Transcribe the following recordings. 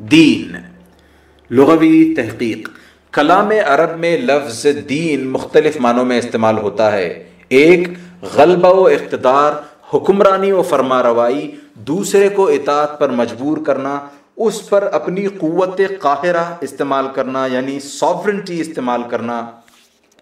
دین۔ لغوی تحقیق۔ کلام عرب میں لفظ دین مختلف معنوں میں استعمال ہوتا ہے۔ ایک، غلبہ و اقتدار، حکمرانی و فرما روائی، دوسرے کو اطاعت پر مجبور کرنا، اس پر اپنی قوت قاہرہ استعمال کرنا یعنی سافرنٹی استعمال کرنا۔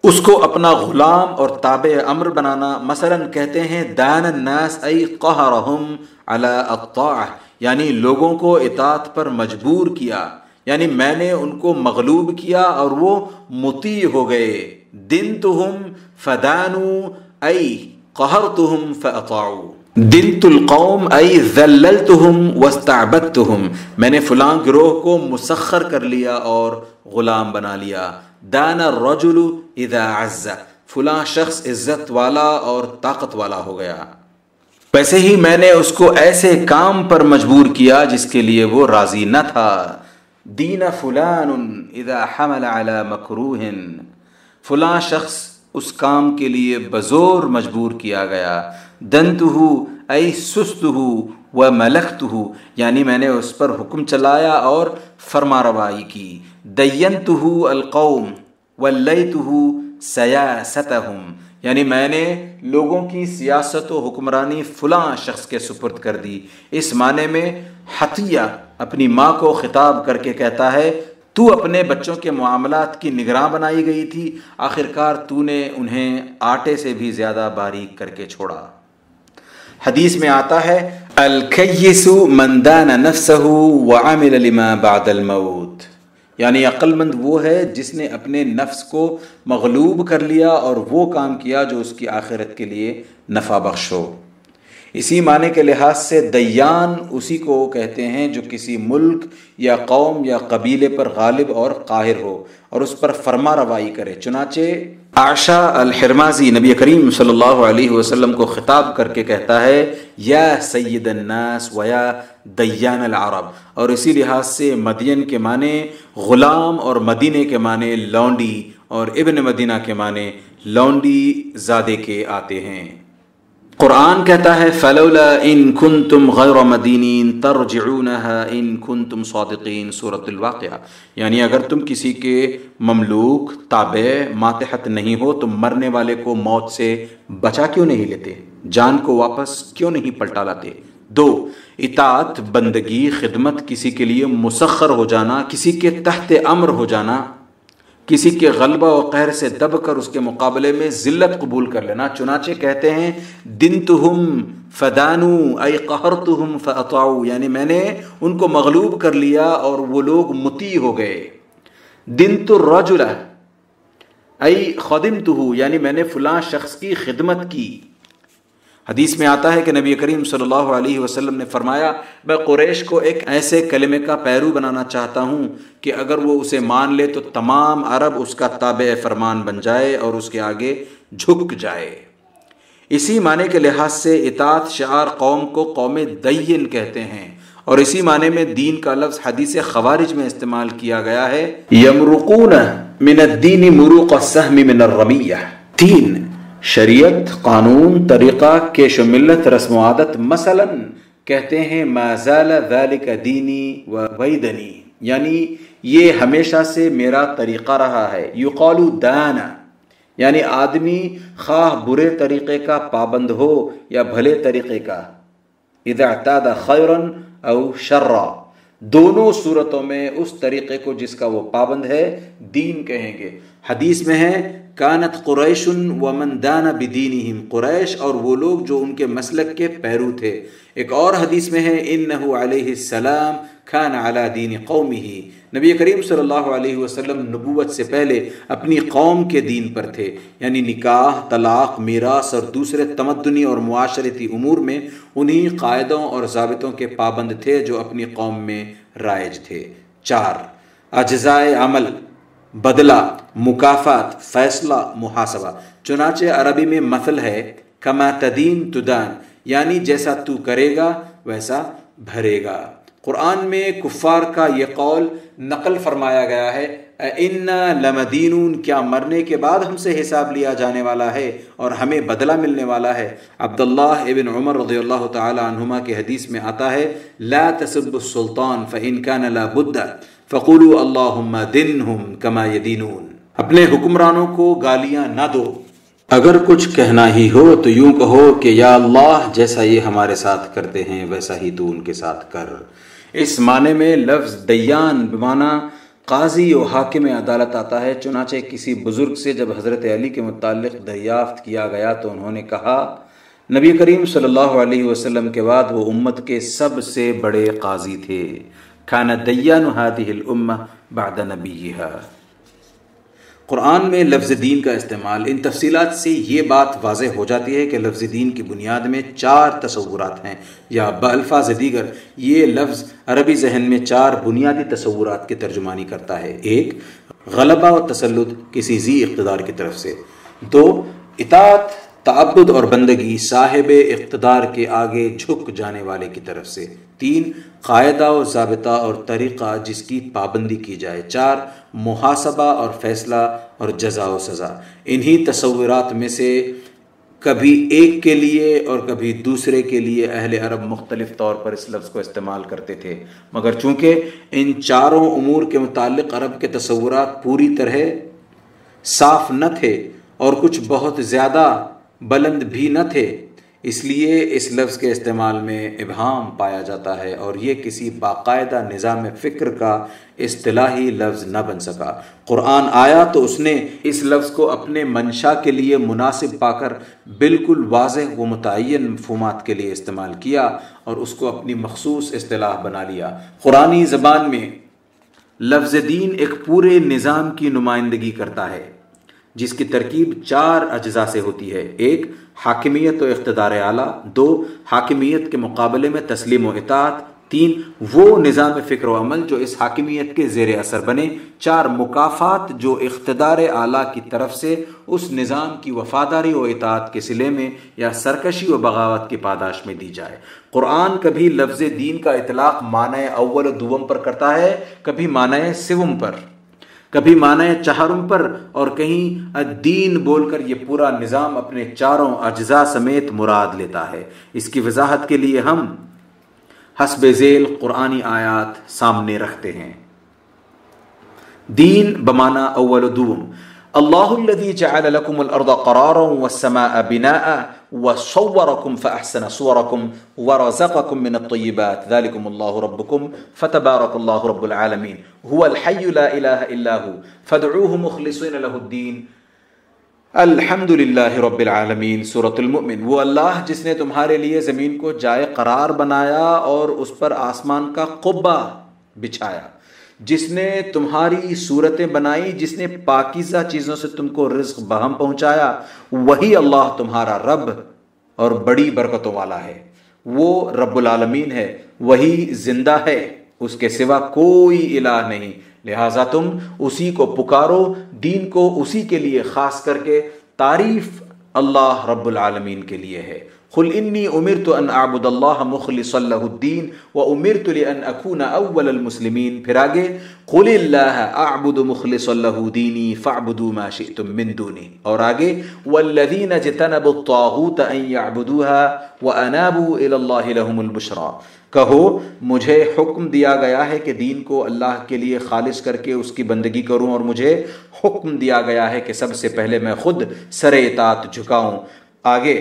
اس کو اپنا غلام اور تابع امر بنانا، مثلا کہتے ہیں، دان الناس ای قہرہم علی الطاعہ یعنی لوگوں کو اطاعت پر مجبور کیا یعنی میں نے ان کو مغلوب کیا اور وہ متی ہو گئے۔ دن تہم فدانو ای قہر تہم فاطاعو۔ دن القوم ای ذللتہم واستعبدتہم۔ میں نے فلاں گروہ کو مسخر کر لیا اور غلام بنا لیا۔ دان الرجل اذا عز. فلاں شخص عزت والا اور طاقت والا ہو گیا۔ ویسے ہی میں نے اس کو ایسے کام پر مجبور کیا جس کے لیے وہ راضی نہ تھا۔ دین فلان اذا حمل على مکروہ۔ فلاں شخص اس کام کے لیے بزور مجبور کیا گیا۔ دنت ہو ای سست و ملخت یعنی میں نے اس پر حکم چلایا اور فرما روائی کی۔ دینت القوم ولیت سیاستہم یعنی میں نے لوگوں کی سیاست و حکمرانی فلاں شخص کے سپرد کر دی۔ اس معنی میں حتیہ اپنی ماں کو خطاب کر کے کہتا ہے، تو اپنے بچوں کے معاملات کی نگراں بنائی گئی تھی، آخرکار تو نے انہیں آٹے سے بھی زیادہ باریک کر کے چھوڑا۔ حدیث میں آتا ہے الکیس من دان نفسه وعمل لما بعد الموت۔ یعنی عقل مند وہ ہے جس نے اپنے نفس کو مغلوب کر لیا اور وہ کام کیا جو اس کی آخرت کے لیے نفع بخش ہو۔ اسی معنی کے لحاظ سے دیان اسی کو کہتے ہیں جو کسی ملک یا قوم یا قبیلے پر غالب اور قاہر ہو اور اس پر فرما روائی کرے۔ چنانچہ عاشا الحرمازی نبی کریم صلی اللہ علیہ وسلم کو خطاب کر کے کہتا ہے، یا سید الناس و یا دیان العرب اور اسی لحاظ سے مدین کے معنی غلام اور مدینے کے معنی لونڈی اور ابن مدینہ کے معنی لونڈی زادے کے آتے ہیں۔ قرآن کہتا ہے، فلولا ان کن تم غیر مدینین ترجعونها ان کن تم صادقین صورت الواقعہ۔ یعنی اگر تم کسی کے مملوک، تابع، ماتحت نہیں ہو، تم مرنے والے کو موت سے بچا کیوں نہیں لیتے؟ جان کو واپس کیوں نہیں پلٹا لاتے؟ دو، اطاعت، بندگی، خدمت، کسی کے لیے مسخر ہو جانا، کسی کے تحت امر ہو جانا۔ کسی کے غلبہ و قہر سے دب کر اس کے مقابلے میں ذلت قبول کر لینا۔ چنانچہ کہتے ہیں دن تہم فدانو اے قہر تہم فاطاؤ یعنی میں نے ان کو مغلوب کر لیا اور وہ لوگ متی ہو گئے۔ دن تو رجلا اے خدم یعنی میں نے فلاں شخص کی خدمت کی۔ حدیث میں آتا ہے کہ نبی کریم صلی اللہ علیہ وسلم نے فرمایا، میں قریش کو ایک ایسے کلمے کا پیرو بنانا چاہتا ہوں کہ اگر وہ اسے مان لے تو تمام عرب اس کا تابع فرمان بن جائے اور اس کے آگے جھک جائے۔ اسی معنی کے لحاظ سے اطاعت شعار قوم کو قوم دین کہتے ہیں اور اسی معنی میں دین کا لفظ حدیث خوارج میں استعمال کیا گیا ہے۔ یمرقون من الدین مروق السهم من الرمیہ۔ تین شریعت، قانون، طریقہ، کیش و ملت، رسم و عادت، مثلا کہتے ہیں، ما زال ذالک دینی و ویدنی. یعنی یہ ہمیشہ سے میرا طریقہ رہا ہے. یقالو دانا یعنی آدمی خواہ برے طریقے کا پابند ہو یا بھلے طریقے کا. اذا اعتاد خیرن او شرا. دونوں صورتوں میں اس طریقے کو جس کا وہ پابند ہے، دین کہیں گے. حدیث میں ہے کانت قریش و من دان بدینہم، قریش اور وہ لوگ جو ان کے مسلک کے پیرو تھے۔ ایک اور حدیث میں ہے، انہو علیہ السلام کان علی دین قومی ہی نبی کریم صلی اللہ علیہ وسلم نبوت سے پہلے اپنی قوم کے دین پر تھے۔ یعنی نکاح، طلاق، میراث اور دوسرے تمدنی اور معاشرتی امور میں انہی قائدوں اور ضابطوں کے پابند تھے جو اپنی قوم میں رائج تھے۔ چار اجزائے عمل۔ بدلہ، مکافات، فیصلہ، محاسبہ۔ چنانچہ عربی میں مثل ہے، کما تدین تدان یعنی جیسا تو کرے گا، ویسا بھرے گا۔ قرآن میں کفار کا یہ قول نقل فرمایا گیا ہے ان لمدینون، کیا مرنے کے بعد ہم سے حساب لیا جانے والا ہے اور ہمیں بدلہ ملنے والا ہے؟ عبداللہ ابن عمر رضی اللہ تعالی عنہما کے حدیث میں آتا ہے، لا تسب السلطان فإن كان لا بد۔ فقولوا اللہم دنہم کما یدینون۔ اپنے حکمرانوں کو گالیاں نہ دو۔ اگر کچھ کہنا ہی ہو تو یوں کہو کہ یا اللہ، جیسا یہ ہمارے ساتھ کرتے ہیں، ویسا ہی تو ان کے ساتھ کر۔ اس معنی میں لفظ دیان بمانا قاضی و حاکم عدالت آتا ہے۔ چنانچہ کسی بزرگ سے جب حضرت علی کے متعلق دریافت کیا گیا تو انہوں نے کہا، نبی کریم صلی اللہ علیہ وسلم کے بعد وہ امت کے سب سے بڑے قاضی تھے۔ کھانا دیان هذه الامہ بعد نبیہا۔ قرآن میں لفظ دین کا استعمال ان تفصیلات سے یہ بات واضح ہو جاتی ہے کہ لفظ دین کی بنیاد میں چار تصورات ہیں یا بالفاظ دیگر، یہ لفظ عربی ذہن میں چار بنیادی تصورات کی ترجمانی کرتا ہے۔ ایک، غلبہ و تسلط کسی ذی اقتدار کی طرف سے۔ دو، اطاعت تعبد اور بندگی صاحب اقتدار کے آگے جھک جانے والے کی طرف سے۔ تین، قاعدہ و ضابطہ اور طریقہ جس کی پابندی کی جائے۔ چار، محاسبہ اور فیصلہ اور جزا و سزا۔ انہی تصورات میں سے کبھی ایک کے لیے اور کبھی دوسرے کے لیے اہل عرب مختلف طور پر اس لفظ کو استعمال کرتے تھے۔ مگر چونکہ ان چاروں امور کے متعلق عرب کے تصورات پوری طرح صاف نہ تھے اور کچھ بہت زیادہ بلند بھی نہ تھے، اس لیے اس لفظ کے استعمال میں ابہام پایا جاتا ہے اور یہ کسی باقاعدہ نظام فکر کا اصطلاحی لفظ نہ بن سکا۔ قرآن آیا تو اس نے اس لفظ کو اپنے منشا کے لیے مناسب پا کر بالکل واضح و متعین مفہومات کے لیے استعمال کیا اور اس کو اپنی مخصوص اصطلاح بنا لیا۔ قرآنی زبان میں لفظ دین ایک پورے نظام کی نمائندگی کرتا ہے۔ جس کی ترکیب چار اجزاء سے ہوتی ہے۔ ایک، حاکمیت و اقتدار اعلیٰ۔ دو، حاکمیت کے مقابلے میں تسلیم و اطاعت۔ تین، وہ نظام فکر و عمل جو اس حاکمیت کے زیر اثر بنے۔ چار مقافات جو اقتدار اعلیٰ کی طرف سے اس نظام کی وفاداری و اطاعت کے سلے میں یا سرکشی و بغاوت کی پاداش میں دی جائے۔ قرآن کبھی لفظ دین کا اطلاق معنی اول و دوم پر کرتا ہے، کبھی معنی سوم پر۔ کبھی معنی چہارم پر اور کہیں الدین بول کر یہ پورا نظام اپنے چاروں اجزاء سمیت مراد لیتا ہے۔ اس کی وضاحت کے لیے ہم حسب ذیل قرآنی آیات سامنے رکھتے ہیں۔ دین بمانا اول دوم۔ اللہ الذي جعل لكم الارض قرارا والسماء بناء وصوركم فاحسن صوركم ورزقكم من الطيبات ذلكم الله ربكم فتبارك الله رب العالمين هو الحي لا اله الا هو. فادعوه مخلصين له الدين الحمد للہ رب العالمین. سورة المؤمن. وہ اللہ جس نے تمہارے لیے زمین کو جائے قرار بنایا اور اس پر آسمان کا قبہ بچھایا. جس نے تمہاری صورتیں بنائی، جس نے پاکیزہ چیزوں سے تم کو رزق بہم پہنچایا، وہی اللہ تمہارا رب اور بڑی برکتوں والا ہے۔ وہ رب العالمین ہے، وہی زندہ ہے، اس کے سوا کوئی الہ نہیں۔ لہٰذا تم اسی کو پکارو، دین کو اسی کے لیے خاص کر کے، تعریف اللہ رب العالمین کے لیے ہے۔ قل انی امرت ان اعبد اللہ مخلص له الدین و امرت لان اکون اول المسلمین پھر آگے قل اللہ اعبد مخلص له دینی فاعبدوا ما شئتم من دونی اور آگے، والذین جتنبوا الطاغوت ان يعبدوها وانابوا الى اللہ لهم البشرا. کہو، مجھے حکم دیا گیا ہے کہ دین کو اللہ کے لیے خالص کر کے اس کی بندگی کروں اور مجھے حکم دیا گیا ہے کہ سب سے پہلے میں خود سر اطاعت جھکاؤں. آگے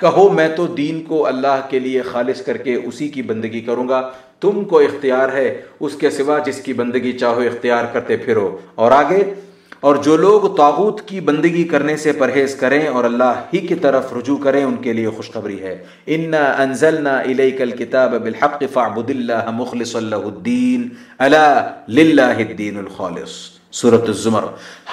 کہو میں تو دین کو اللہ کے لیے خالص کر کے اسی کی بندگی کروں گا۔ تم کو اختیار ہے اس کے سوا جس کی بندگی چاہو اختیار کرتے پھرو۔ اور آگے، اور جو لوگ تاغوت کی بندگی کرنے سے پرہیز کریں اور اللہ ہی کی طرف رجوع کریں، ان کے لیے خوشخبری ہے۔ انا انزلنا الیک الکتاب بالحق فاعبد اللہ مخلص اللہ الدین الا للہ الدین الخالص۔ صورت الزمر۔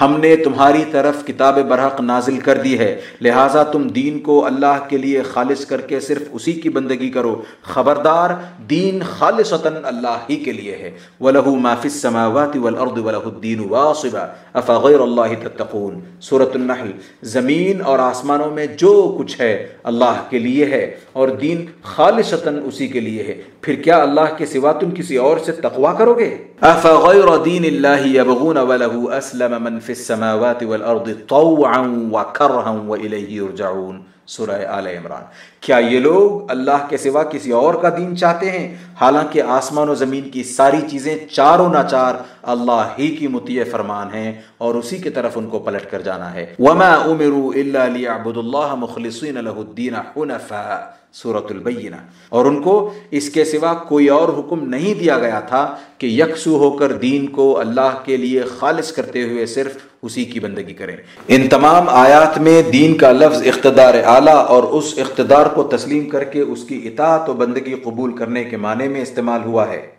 ہم نے تمہاری طرف کتاب برحق نازل کر دی ہے۔ لہٰذا تم دین کو اللہ کے لیے خالص کر کے صرف اسی کی بندگی کرو۔ خبردار، دین خالص اللہ ہی کے لیے ہے۔ وَلَهُ مَا فِي السَّمَاوَاتِ وَالْأَرْضِ وَلَهُ الدِّينُ وَاصِبًا۔ أَفَغَيْرَ اللَّهِ تَتَّقُونَ۔ سورة النحل۔ زمین اور آسمانوں میں جو کچھ ہے اللہ کے لیے ہے اور دین خالص اسی کے لیے ہے۔ پھر کیا اللہ کے سوا تم کسی اور سے تقوا کرو گے؟ افغیر دین اللہ یبغون وله اسلم من فی السماوات والارض طوعا وکرہا وإلیہ یرجعون سورہ آل عمران۔ کیا یہ لوگ اللہ کے سوا کسی اور کا دین چاہتے ہیں؟ حالانکہ آسمان و زمین کی ساری چیزیں چاروں ناچار اللہ ہی کی مطیع فرمان ہیں اور اسی کی طرف ان کو پلٹ کر جانا ہے۔ وما امروا الا ليعبدوا الله مخلصين له الدين حنفاء۔ صورت البینہ۔ اور ان کو اس کے سوا کوئی اور حکم نہیں دیا گیا تھا کہ یکسو ہو کر دین کو اللہ کے لیے خالص کرتے ہوئے صرف اسی کی بندگی کریں۔ ان تمام آیات میں دین کا لفظ اقتدار اعلیٰ اور اس اقتدار کو تسلیم کر کے اس کی اطاعت و بندگی قبول کرنے کے معنی میں استعمال ہوا ہے۔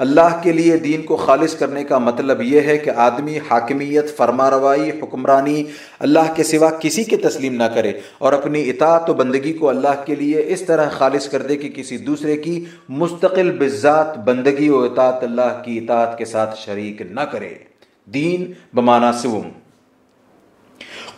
اللہ کے لیے دین کو خالص کرنے کا مطلب یہ ہے کہ آدمی حاکمیت فرما روائی حکمرانی اللہ کے سوا کسی کے تسلیم نہ کرے اور اپنی اطاعت و بندگی کو اللہ کے لیے اس طرح خالص کر دے کہ کسی دوسرے کی مستقل بذات بندگی و اطاعت اللہ کی اطاعت کے ساتھ شریک نہ کرے۔ دین بمانا سوم۔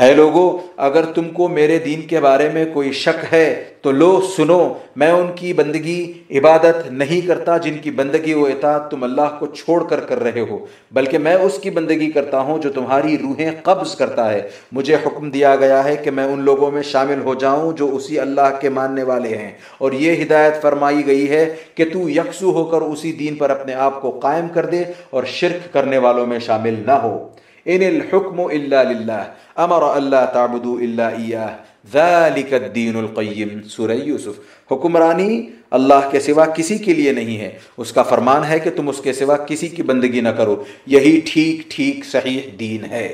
اے لوگو، اگر تم کو میرے دین کے بارے میں کوئی شک ہے، تو لو، سنو، میں ان کی بندگی، عبادت نہیں کرتا جن کی بندگی و اطاعت تم اللہ کو چھوڑ کر کر رہے ہو، بلکہ میں اس کی بندگی کرتا ہوں جو تمہاری روحیں قبض کرتا ہے۔ مجھے حکم دیا گیا ہے کہ میں ان لوگوں میں شامل ہو جاؤں جو اسی اللہ کے ماننے والے ہیں۔ اور یہ ہدایت فرمائی گئی ہے کہ تو یکسو ہو کر اسی دین پر اپنے آپ کو قائم کر دے اور شرک کرنے والوں میں شامل نہ ہو۔ ان الحکم الا للہ امر اللہ تعبد اللہ ایاہ ذالک الدین القیم سورہ یوسف حکمرانی اللہ کے سوا کسی کے لیے نہیں ہے اس کا فرمان ہے کہ تم اس کے سوا کسی کی بندگی نہ کرو یہی ٹھیک ٹھیک صحیح دین ہے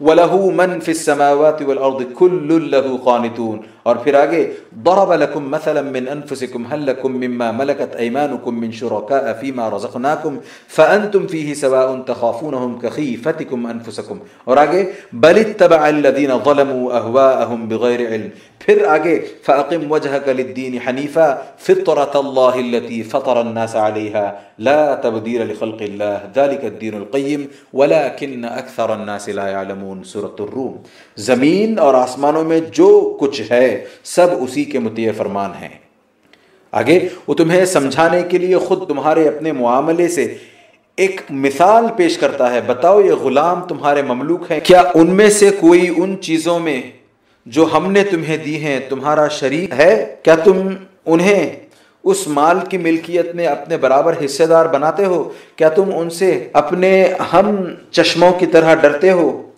وَلَهُ مَن فِي السَّمَاوَاتِ وَالْأَرْضِ كُلُّ لَهُ قَانِتُونَ اور پھر آگے ضرب لكم مثلا من أنفسكم هل لكم مما ملكت أيمانكم من شركاء فيما رزقناكم؟ فأنتم فيه سواء تخافونهم كخيفتكم أنفسكم. اور آگے بل اتبع الذين ظلموا أهواءهم بغير علم. پھر آگے فأقم وجهك للدين حنيفا فطرة الله التي فطر الناس عليها. لا تبديل لخلق الله ذلك الدين القيم ولكن أكثر الناس لا يعلمون. سورة الروم. زمین اور آسمانوں میں جو کچھ ہے سب اسی کے متع فرمان ہیں۔ آگے، وہ تمہیں سمجھانے کے لیے خود تمہارے اپنے معاملے سے ایک مثال پیش کرتا ہے۔ بتاؤ، یہ غلام تمہارے مملوک ہیں؟ کیا ان میں سے کوئی ان چیزوں میں جو ہم نے تمہیں دی ہیں تمہارا شریک ہے؟ کیا تم انہیں اس مال کی ملکیت میں اپنے برابر حصے دار بناتے ہو؟ کیا تم ان سے اپنے ہم چشموں کی طرح ڈرتے ہو؟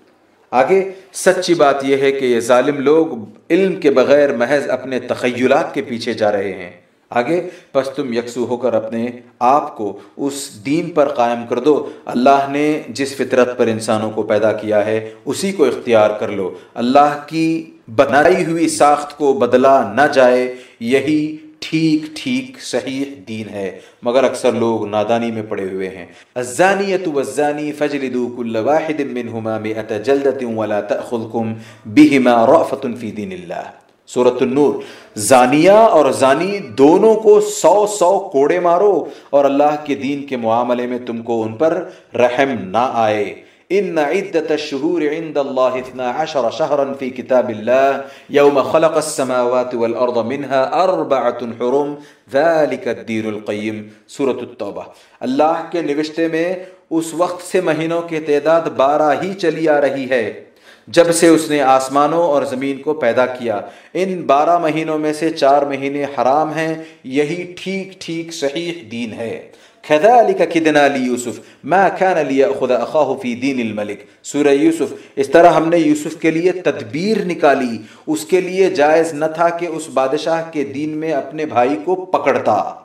آگے سچی بات یہ ہے کہ یہ ظالم لوگ علم کے بغیر محض اپنے تخیلات کے پیچھے جا رہے ہیں۔ آگے، پس تم یکسو ہو کر اپنے آپ کو اس دین پر قائم کر دو۔ اللہ نے جس فطرت پر انسانوں کو پیدا کیا ہے، اسی کو اختیار کر لو۔ اللہ کی بنائی ہوئی ساخت کو بدلا نہ جائے، یہی ٹھیک ٹھیک، صحیح دین ہے، مگر اکثر لوگ نادانی میں پڑے ہوئے ہیں۔ الزانیت والزانی فجلدو کل واحد منہما مئت جلدت ولا تأخذکم بہما رعفت فی دین اللہ۔ سورة النور، زانیہ اور زانی دونوں کو سو سو کوڑے مارو اور اللہ کے دین کے معاملے میں تم کو ان پر رحم نہ آئے۔ ان عدت الشهور عند الله 12 شهرا في كتاب الله، يوم خلق السماوات والارض منها اربعه حرم، ذلك الدين القيم، سورة التوبہ اللہ کے نوشتے میں اس وقت سے مہینوں کی تعداد بارہ ہی چلی آ رہی ہے، جب سے اس نے آسمانوں اور زمین کو پیدا کیا۔ ان بارہ مہینوں میں سے چار مہینے حرام ہیں، یہی ٹھیک ٹھیک صحیح دین ہے۔ كذلك كدنا ليوسف. ما كان ليأخذ أخاه في دين الملك. سورہ یوسف اس طرح ہم نے یوسف کے لیے تدبیر نکالی. اس کے لیے جائز نہ تھا کہ اس بادشاہ کے دین میں اپنے بھائی کو پکڑتا۔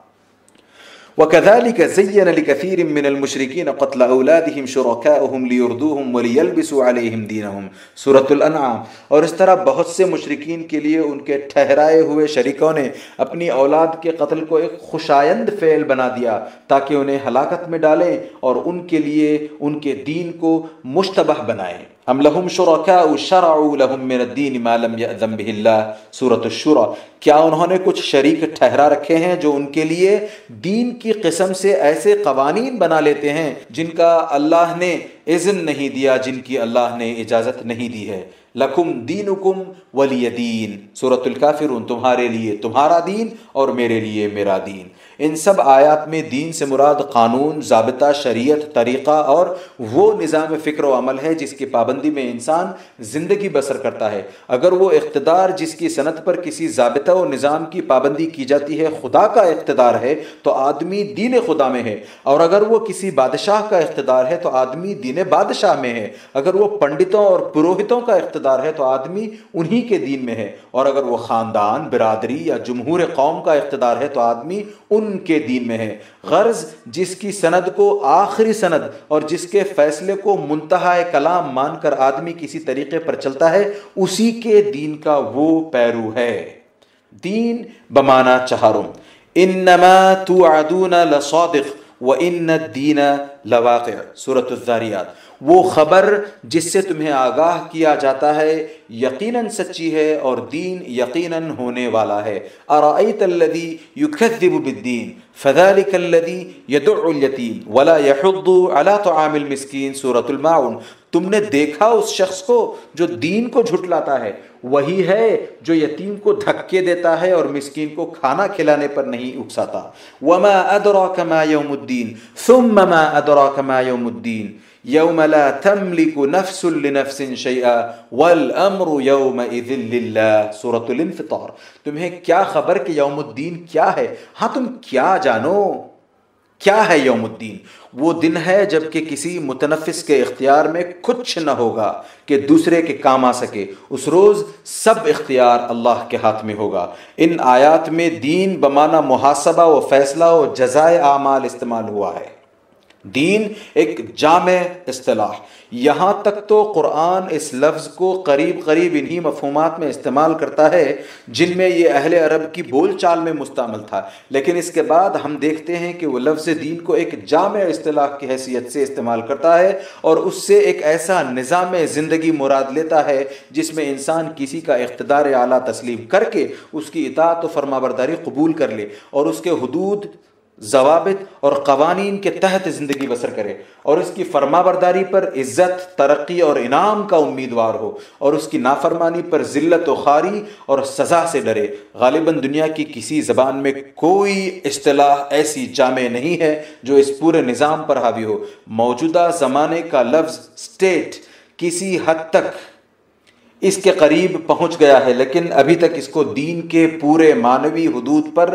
وكذلك زين لكثير من المشركين قتل اولادهم شركاؤهم ليردوهم وليلبسوا عليهم دينهم. سورة الانعام اور اس طرح بہت سے مشرکین کے لیے ان کے ٹھہرائے ہوئے شریکوں نے اپنی اولاد کے قتل کو ایک خوشایند فعل بنا دیا تاکہ انہیں ہلاکت میں ڈالیں اور ان کے لیے ان کے دین کو مشتبہ بنائیں۔ ام لهم شرکاء شرعوا لهم من الدین ما لم یأذن به اللہ سورة الشورى. کیا انہوں نے کچھ شریک ٹھہرا رکھے ہیں جو ان کے لیے دین کی قسم سے ایسے قوانین بنا لیتے ہیں جن کا اللہ نے اذن نہیں دیا، جن کی اللہ نے اجازت نہیں دی ہے؟ لکم دینکم ولی دین۔ سورة الکافرون تمہارے لیے تمہارا دین اور میرے لیے میرا دین۔ ان سب آیات میں دین سے مراد قانون، ضابطہ، شریعت، طریقہ اور وہ نظام فکر و عمل ہے جس کی پابندی میں انسان زندگی بسر کرتا ہے۔ اگر وہ اقتدار جس کی صنعت پر کسی ضابطہ و نظام کی پابندی کی جاتی ہے خدا کا اقتدار ہے، تو آدمی دین خدا میں ہے۔ اور اگر وہ کسی بادشاہ کا اقتدار ہے، تو آدمی دین بادشاہ میں ہے۔ اگر وہ پنڈتوں اور پروہتوں کا اقتدار ہے، تو آدمی انہی کے دین میں ہے۔ اور اگر وہ خاندان، برادری یا جمہور قوم کا اقتدار ہے، تو آدمی ان ان کے دین میں ہے۔ غرض جس کی سند کو آخری سند اور جس کے فیصلے کو منتہا کلام مان کر آدمی کسی طریقے پر چلتا ہے، اسی کے دین کا وہ پیرو ہے۔ دین بمانا چہاروں۔ انما توعدون لصادق وان الدین لواقع۔ سورة الزاریات وہ خبر جس سے تمہیں آگاہ کیا جاتا ہے، یقیناً سچی ہے اور دین یقیناً ہونے والا ہے۔ ارائیت الذی یکذب بالدین فذلك الذی یدع الیتیم، ولا یحض على طعام المسکین، سورة المعون تم نے دیکھا اس شخص کو جو دین کو جھٹلاتا ہے، وہی ہے جو یتیم کو دھکے دیتا ہے اور مسکین کو کھانا کھلانے پر نہیں اکساتا۔ وما ادراک ما یوم الدین ثم ما ادراک ما یوم الدین یوم لا تملک نفس لنفس شیئا والامر یومئذ للہ سورة الانفطار. تمہیں کیا خبر کہ یوم الدین کیا ہے؟ ہاں تم کیا جانو؟ کیا ہے یوم الدین؟ وہ دن ہے جبکہ کسی متنفس کے اختیار میں کچھ نہ ہوگا کہ دوسرے کے کام آ سکے۔ اس روز سب اختیار اللہ کے ہاتھ میں ہوگا۔ ان آیات میں دین بمانہ محاسبہ و فیصلہ و جزائے اعمال استعمال ہوا ہے۔ دین ایک جامع اصطلاح۔ یہاں تک تو قرآن اس لفظ کو قریب قریب انہی مفہومات میں استعمال کرتا ہے جن میں یہ اہل عرب کی بول چال میں مستعمل تھا۔ لیکن اس کے بعد ہم دیکھتے ہیں کہ وہ لفظ دین کو ایک جامع اصطلاح کی حیثیت سے استعمال کرتا ہے اور اس سے ایک ایسا نظام زندگی مراد لیتا ہے جس میں انسان کسی کا اقتدار اعلیٰ تسلیم کر کے اس کی اطاعت و فرما برداری قبول کر لے اور اس کے حدود ضوابط اور قوانین کے تحت زندگی بسر کرے اور اس کی فرما برداری پر عزت، ترقی اور انعام کا امیدوار ہو اور اس کی نافرمانی پر ذلت و خاری اور سزا سے ڈرے۔ غالباً دنیا کی کسی زبان میں کوئی اصطلاح ایسی جامع نہیں ہے جو اس پورے نظام پر حاوی ہو۔ موجودہ زمانے کا لفظ سٹیٹ کسی حد تک اس کے قریب پہنچ گیا ہے، لیکن ابھی تک اس کو دین کے پورے مانوی حدود پر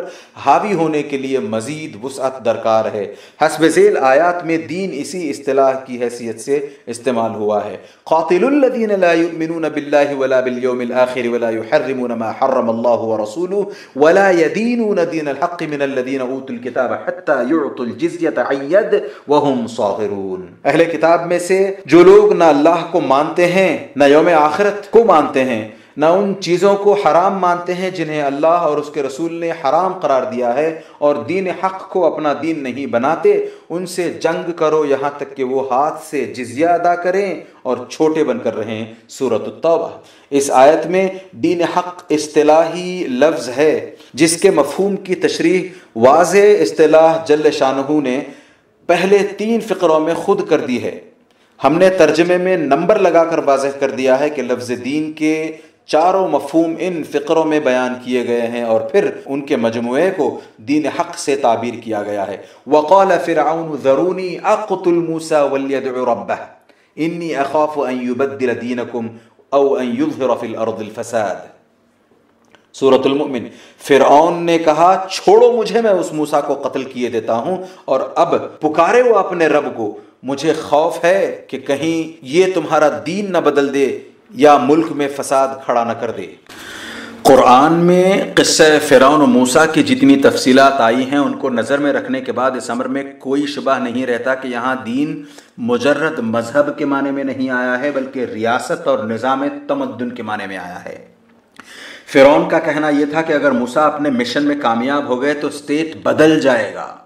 حاوی ہونے کے لیے مزید وسعت درکار ہے۔ حسب ذیل، آیات میں دین اسی اصطلاح کی حیثیت سے استعمال ہوا ہے۔ قاتل الذین لا یؤمنون باللہ ولا بالیوم الاخر ولا یحرمون ما حرم اللہ ورسوله ولا يدینون دین الحق من الذین اوتوا الكتاب حتى يعطوا الجزیت عید وهم صاغرون۔ اہل کتاب میں سے جو لوگ نہ اللہ کو مانتے ہیں، نہ یوم آخرت کو مانتے ہیں، نہ ان چیزوں کو حرام مانتے ہیں جنہیں اللہ اور اس کے رسول نے حرام قرار دیا ہے اور دین حق کو اپنا دین نہیں بناتے، ان سے جنگ کرو، یہاں تک کہ وہ ہاتھ سے جزیہ ادا کریں اور چھوٹے بن کر رہیں۔ صورت التوبہ۔ اس آیت میں دین حق اصطلاحی لفظ ہے، جس کے مفہوم کی تشریح واضح اصطلاح جل شاہ نے پہلے تین فقروں میں خود کر دی ہے۔ ہم نے ترجمے میں نمبر لگا کر واضح کر دیا ہے کہ لفظ دین کے چاروں مفہوم ان فقروں میں بیان کیے گئے ہیں اور پھر ان کے مجموعے کو دین حق سے تعبیر کیا گیا ہے۔ وقال فرعون ذرونی اقتل موسى وليدع ربه انی اخاف ان يبدل دینکم او ان يظهر في الارض الفساد۔ سورة المؤمن۔ فرعون نے کہا، چھوڑو مجھے، میں اس موسیٰ کو قتل کیے دیتا ہوں اور اب پکارے وہ اپنے رب کو۔ مجھے خوف ہے کہ کہیں یہ تمہارا دین نہ بدل دے یا ملک میں فساد کھڑا نہ کر دے۔ قرآن میں قصہ فرعون و موسا کی جتنی تفصیلات آئی ہیں، ان کو نظر میں رکھنے کے بعد اس عمر میں کوئی شبہ نہیں رہتا کہ یہاں دین مجرد مذہب کے معنی میں نہیں آیا ہے، بلکہ ریاست اور نظام تمدن کے معنی میں آیا ہے۔ فرعون کا کہنا یہ تھا کہ اگر موسا اپنے مشن میں کامیاب ہو گئے تو اسٹیٹ بدل جائے گا۔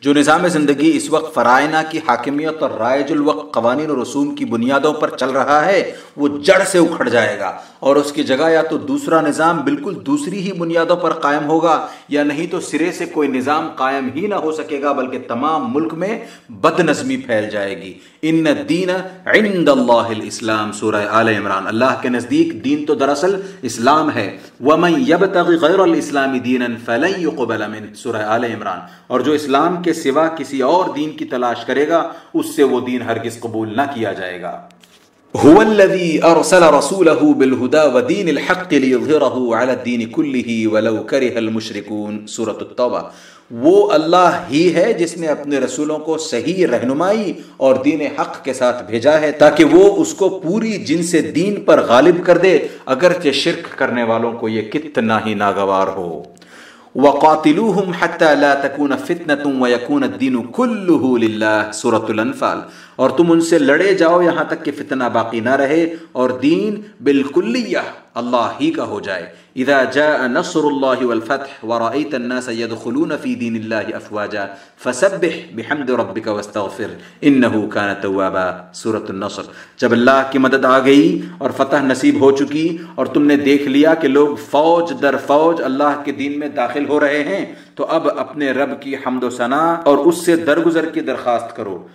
جو نظام زندگی اس وقت فرائنہ کی حاکمیت اور رائج الوقت قوانین و رسوم کی بنیادوں پر چل رہا ہے، وہ جڑ سے اکھڑ جائے گا۔ اور اس کی جگہ یا تو دوسرا نظام بالکل دوسری ہی بنیادوں پر قائم ہوگا، یا نہیں تو سرے سے کوئی نظام قائم ہی نہ ہو سکے گا، بلکہ تمام ملک میں بد نظمی پھیل جائے گی۔ ان دین عند اللہ الاسلام، سورہ آل عمران۔ اللہ کے نزدیک دین تو دراصل اسلام ہے۔ ومن يبتغي غیر الاسلام دینا فلن يقبل من سورہ آل عمران۔ اور جو اسلام کے کے سوا کسی اور دین کی تلاش کرے گا، اس سے وہ دین ہرگز قبول نہ کیا جائے گا۔ هو الذي ارسل رسوله بالهدى ودين الحق ليظهره على الدين كله ولو كره المشركون، سورة التوبہ۔ وہ اللہ ہی ہے جس نے اپنے رسولوں کو صحیح رہنمائی اور دین حق کے ساتھ بھیجا ہے، تاکہ وہ اس کو پوری جن سے دین پر غالب کر دے، اگرچہ شرک کرنے والوں کو یہ کتنا ہی ناگوار ہو۔ وقاتلوهم حتى لا تكون فتنة ويكون الدين كله لله. سورة الأنفال. اور تم ان سے لڑے جاؤ، یہاں تک کہ فتنہ باقی نہ رہے اور دین بالکلیہ اللہ ہی کا ہو جائے۔ اذا جاء نصر اللہ والفتح ورأيت الناس يدخلون في دين الله افواجا فسبح بحمد ربك واستغفر انه كان توابا۔ سورة النصر۔ جب اللہ کی مدد آ گئی اور فتح نصیب ہو چکی اور تم نے دیکھ لیا کہ لوگ فوج در فوج اللہ کے دین میں داخل ہو رہے ہیں، تو اب اپنے رب کی حمد و ثنا اور اس سے درگزر کی درخواست کرو۔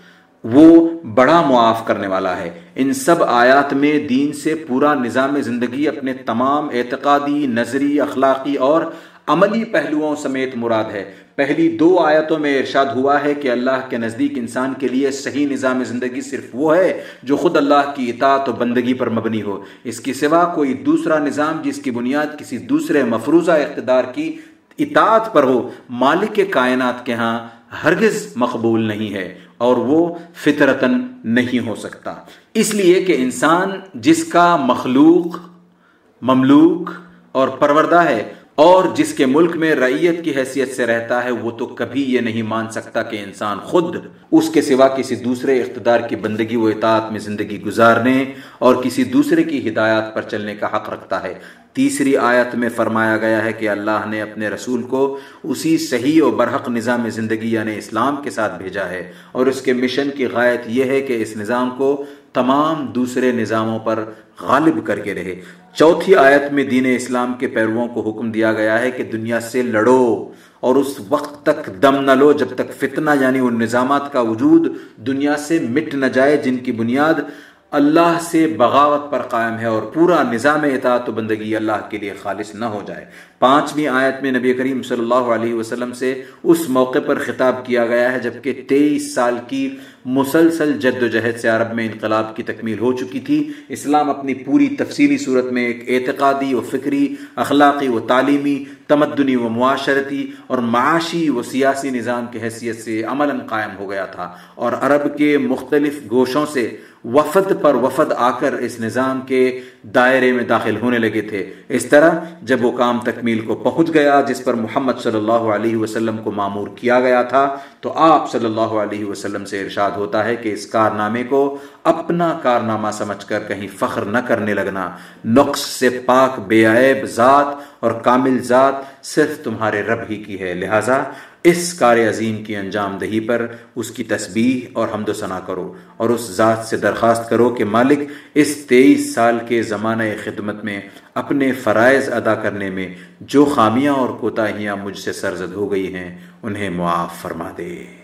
وہ بڑا معاف کرنے والا ہے۔ ان سب آیات میں دین سے پورا نظام زندگی، اپنے تمام اعتقادی، نظری، اخلاقی اور عملی پہلوؤں سمیت مراد ہے۔ پہلی دو آیتوں میں ارشاد ہوا ہے کہ اللہ کے نزدیک انسان کے لیے صحیح نظام زندگی صرف وہ ہے جو خود اللہ کی اطاعت و بندگی پر مبنی ہو۔ اس کی سوا کوئی دوسرا نظام جس کی بنیاد کسی دوسرے مفروضہ اقتدار کی اطاعت پر ہو، مالک کائنات کے ہاں ہرگز مقبول نہیں ہے۔ اور وہ فطرتن نہیں ہو سکتا۔ اس لیے کہ انسان جس کا مخلوق، مملوک اور پروردہ ہے اور جس کے ملک میں رعیت کی حیثیت سے رہتا ہے، وہ تو کبھی یہ نہیں مان سکتا کہ انسان خود اس کے سوا کسی دوسرے اقتدار کی بندگی و اطاعت میں زندگی گزارنے اور کسی دوسرے کی ہدایات پر چلنے کا حق رکھتا ہے۔ تیسری آیت میں فرمایا گیا ہے کہ اللہ نے اپنے رسول کو اسی صحیح و برحق نظام زندگی یعنی اسلام کے ساتھ بھیجا ہے اور اس کے مشن کی غایت یہ ہے کہ اس نظام کو تمام دوسرے نظاموں پر غالب کر کے رہے۔ چوتھی آیت میں دین اسلام کے پیرووں کو حکم دیا گیا ہے کہ دنیا سے لڑو اور اس وقت تک دم نہ لو جب تک فتنہ یعنی ان نظامات کا وجود دنیا سے مٹ نہ جائے جن کی بنیاد اللہ سے بغاوت پر قائم ہے اور پورا نظام اطاعت و بندگی اللہ کے لیے خالص نہ ہو جائے۔ پانچویں آیت میں نبی کریم صلی اللہ علیہ وسلم سے اس موقع پر خطاب کیا گیا ہے، جبکہ تیئیس سال کی مسلسل جد و جہد سے عرب میں انقلاب کی تکمیل ہو چکی تھی۔ اسلام اپنی پوری تفصیلی صورت میں ایک اعتقادی و فکری، اخلاقی و تعلیمی، تمدنی و معاشرتی اور معاشی و سیاسی نظام کی حیثیت سے عملاً قائم ہو گیا تھا۔ اور عرب کے مختلف گوشوں سے وفد پر وفد آ کر اس نظام کے دائرے میں داخل ہونے لگے تھے۔ اس طرح جب وہ کام تکمیل کو پہنچ گیا جس پر محمد صلی اللہ علیہ وسلم کو معمور کیا گیا تھا، تو آپ صلی اللہ علیہ وسلم سے ارشاد ہوتا ہے کہ اس کارنامے کو اپنا کارنامہ سمجھ کر کہیں فخر نہ کرنے لگنا۔ نقص سے پاک بے عیب ذات اور کامل ذات صرف تمہارے رب ہی کی ہے۔ لہٰذا اس کار عظیم کی انجام دہی پر اس کی تسبیح اور حمد و ثنا کرو اور اس ذات سے درخواست کرو کہ مالک اس تیئیس سال کے زمانہ خدمت میں اپنے فرائض ادا کرنے میں جو خامیاں اور کوتاہیاں مجھ سے سرزد ہو گئی ہیں، انہیں معاف فرما دے۔